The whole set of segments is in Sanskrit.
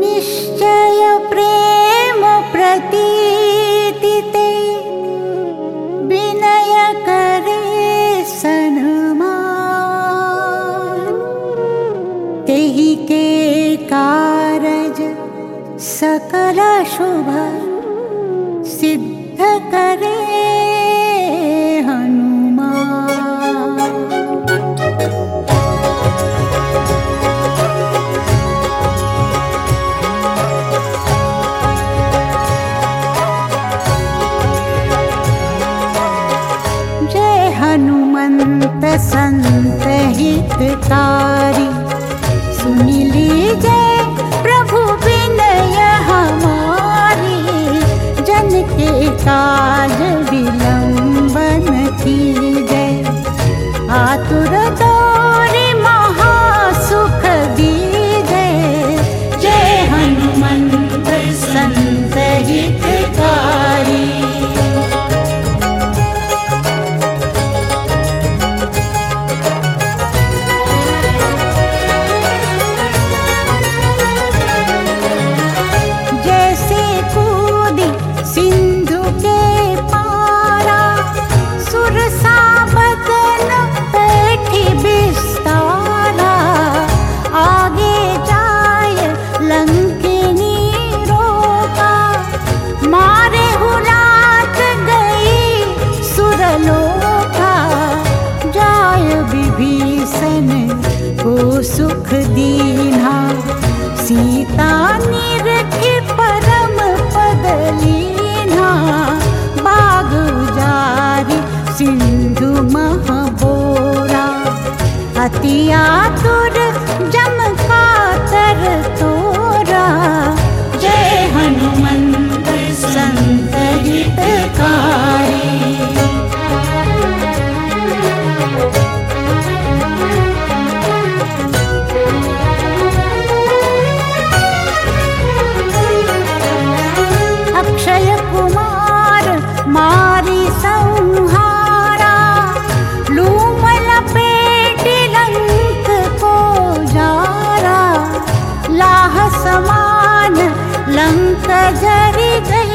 निश्चय प्रेम प्रतीतिते विनय करे सनमा तेहि के कारज सकल शुभ सिद्ध करे तारी। सुनी लीजे प्रभु विनय हमारी। जन के काज विलंबन की जय। आतुरता सुख दीना सीता निरखि परम पद लीना बाग उजारी सिंधु महाबोरा। अति लंक जरि गई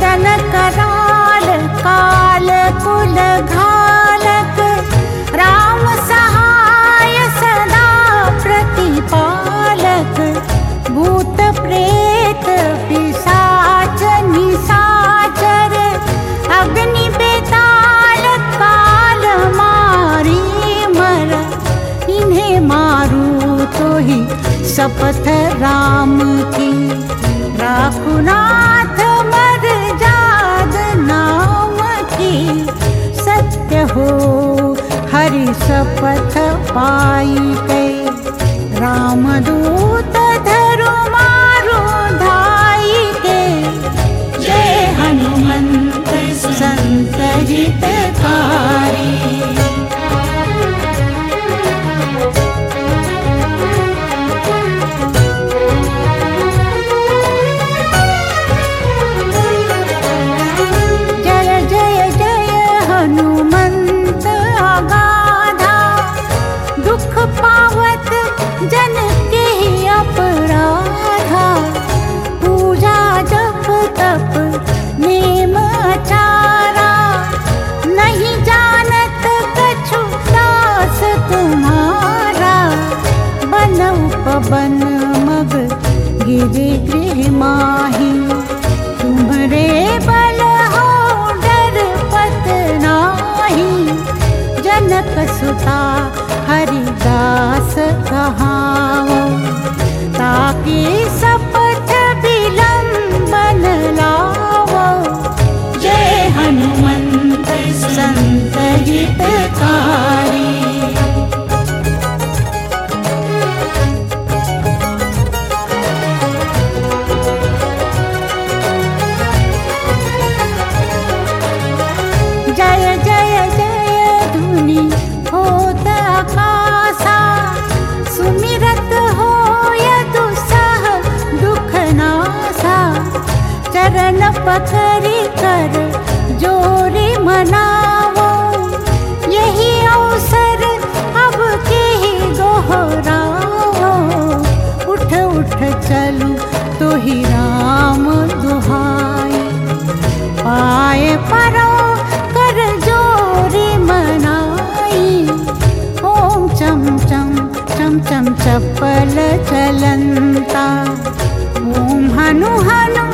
बदन कराल काल कुल घालक राम सहाय सदा प्रतिपालक। भूत प्रेत पिशाच निशाचर। अग्नि बेताल काल मारी मर। इन्हें मारू तो ही शपथ राम की। राखुनाथ की हरि सपथ पाई के रामदूत धरु मारो धाई के। जय हनुमंत संत हितकारी हो डर पत नाही। जनक सुता हरिदास कहाओ ताकि सपथ पकड़ि कर जोरी मनावो यही अवसर अब के दोहराओ। उठ उठ, चलू तो ही राम दुहाई पाए परो, कर जोरी मनाई ओम चम चम चम चम चपल चलंता। ओम हनु हनु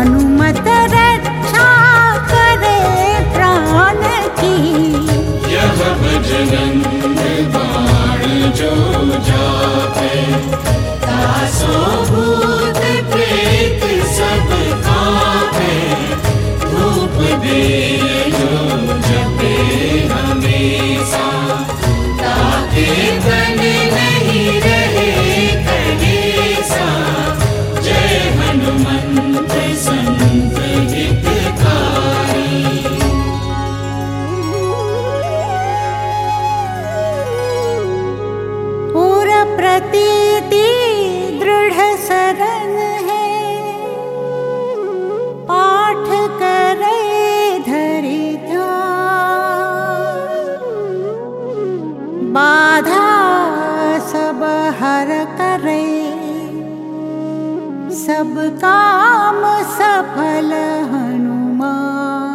हनुमत दृढ़ शरण है। पाठ करे धरि बाधा सब हर करे। सब काम सफल हनुमान